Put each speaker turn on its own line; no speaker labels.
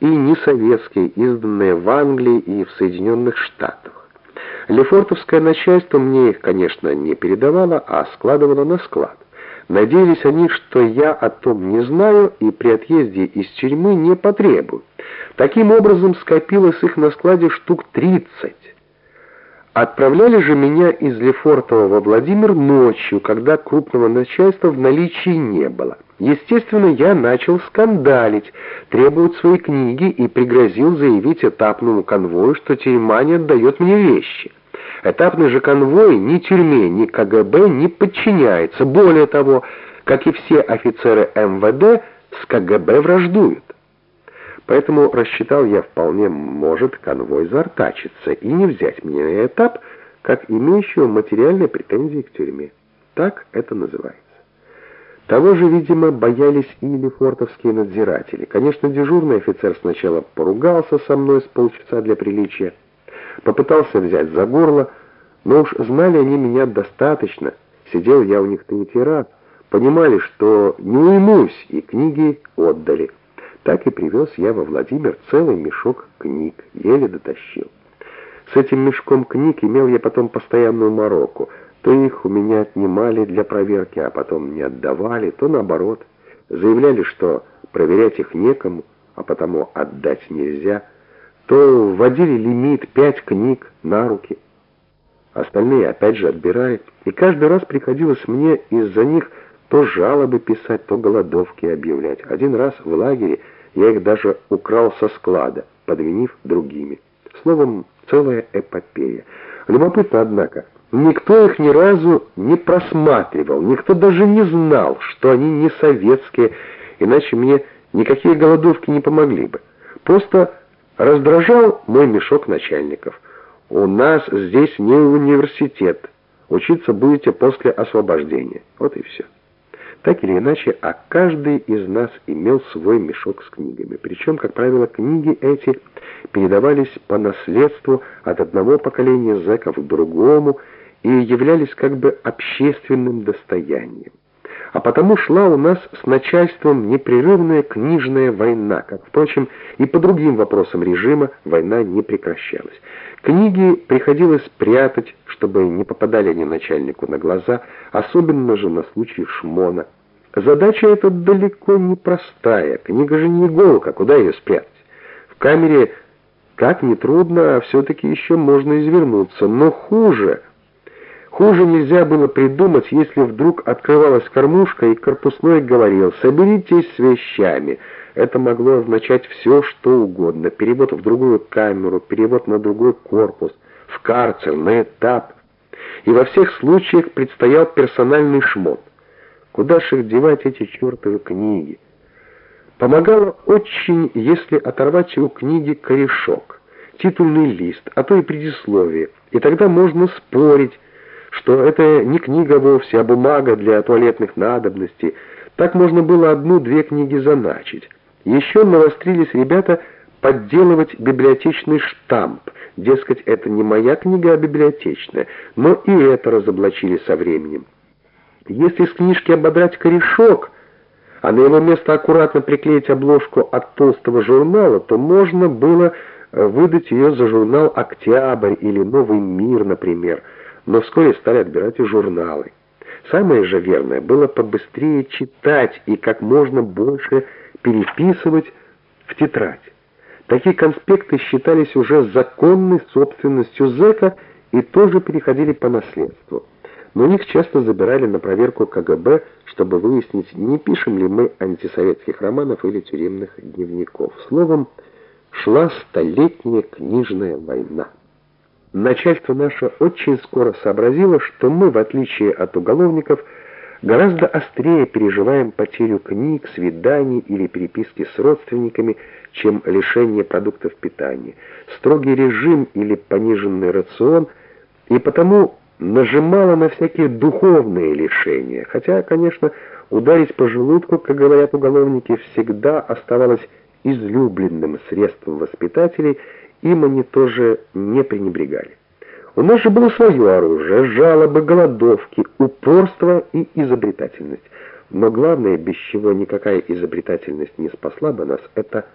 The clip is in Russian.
и несоветские, изданные в Англии и в Соединенных Штатах. Лефортовское начальство мне их, конечно, не передавало, а складывало на склад. Надеялись они, что я о том не знаю и при отъезде из тюрьмы не потребую. Таким образом, скопилось их на складе штук 30. Отправляли же меня из Лефортова во Владимир ночью, когда крупного начальства в наличии не было. Естественно, я начал скандалить, требовать свои книги и пригрозил заявить этапному конвою, что тюрьма не отдает мне вещи. Этапный же конвой ни тюрьме, ни КГБ не подчиняется. Более того, как и все офицеры МВД, с КГБ враждуют. Поэтому рассчитал я вполне может конвой заортачиться и не взять меня на этап, как имеющего материальные претензии к тюрьме. Так это называется. Того же, видимо, боялись и лефортовские надзиратели. Конечно, дежурный офицер сначала поругался со мной с полчаса для приличия, попытался взять за горло, но уж знали они меня достаточно. Сидел я у них третий раз, понимали, что не уймусь, и книги отдали. Так и привез я во Владимир целый мешок книг, еле дотащил. С этим мешком книг имел я потом постоянную мороку. То их у меня отнимали для проверки, а потом не отдавали, то наоборот. Заявляли, что проверять их некому, а потому отдать нельзя — то вводили лимит пять книг на руки. Остальные опять же отбирали, и каждый раз приходилось мне из-за них то жалобы писать, то голодовки объявлять. Один раз в лагере я их даже украл со склада, подвинив другими. Словом, целая эпопея. Любопытно, однако, никто их ни разу не просматривал, никто даже не знал, что они не советские, иначе мне никакие голодовки не помогли бы. Просто Раздражал мой мешок начальников. «У нас здесь не университет. Учиться будете после освобождения». Вот и все. Так или иначе, а каждый из нас имел свой мешок с книгами. Причем, как правило, книги эти передавались по наследству от одного поколения зэков к другому и являлись как бы общественным достоянием а потому шла у нас с начальством непрерывная книжная война, как, впрочем, и по другим вопросам режима война не прекращалась. Книги приходилось прятать, чтобы не попадали они начальнику на глаза, особенно же на случай шмона. Задача эта далеко не простая, книга же не иголка, куда ее спрятать? В камере как ни трудно, а все-таки еще можно извернуться, но хуже — Хуже нельзя было придумать, если вдруг открывалась кормушка, и корпусной говорил «соберитесь с вещами». Это могло означать все, что угодно. Перевод в другую камеру, перевод на другой корпус, в карцер, на этап. И во всех случаях предстоял персональный шмон. Куда же их девать, эти чертовы книги? Помогало очень, если оторвать у книги корешок, титульный лист, а то и предисловие. И тогда можно спорить, что это не книга вовсе, а бумага для туалетных надобностей. Так можно было одну-две книги заначить. Еще навострились ребята подделывать библиотечный штамп. Дескать, это не моя книга, а библиотечная. Но и это разоблачили со временем. Если с книжки ободрать корешок, а на его место аккуратно приклеить обложку от толстого журнала, то можно было выдать ее за журнал «Октябрь» или «Новый мир», например но вскоре стали отбирать и журналы. Самое же верное было побыстрее читать и как можно больше переписывать в тетрадь. Такие конспекты считались уже законной собственностью зэка и тоже переходили по наследству. Но их часто забирали на проверку КГБ, чтобы выяснить, не пишем ли мы антисоветских романов или тюремных дневников. Словом, шла столетняя книжная война. Начальство наше очень скоро сообразило, что мы, в отличие от уголовников, гораздо острее переживаем потерю книг, свиданий или переписки с родственниками, чем лишение продуктов питания, строгий режим или пониженный рацион, и потому нажимало на всякие духовные лишения, хотя, конечно, ударить по желудку, как говорят уголовники, всегда оставалось излюбленным средством воспитателей им они тоже не пренебрегали. У нас же было свое оружие, жалобы, голодовки, упорство и изобретательность. Но главное, без чего никакая изобретательность не спасла бы нас, это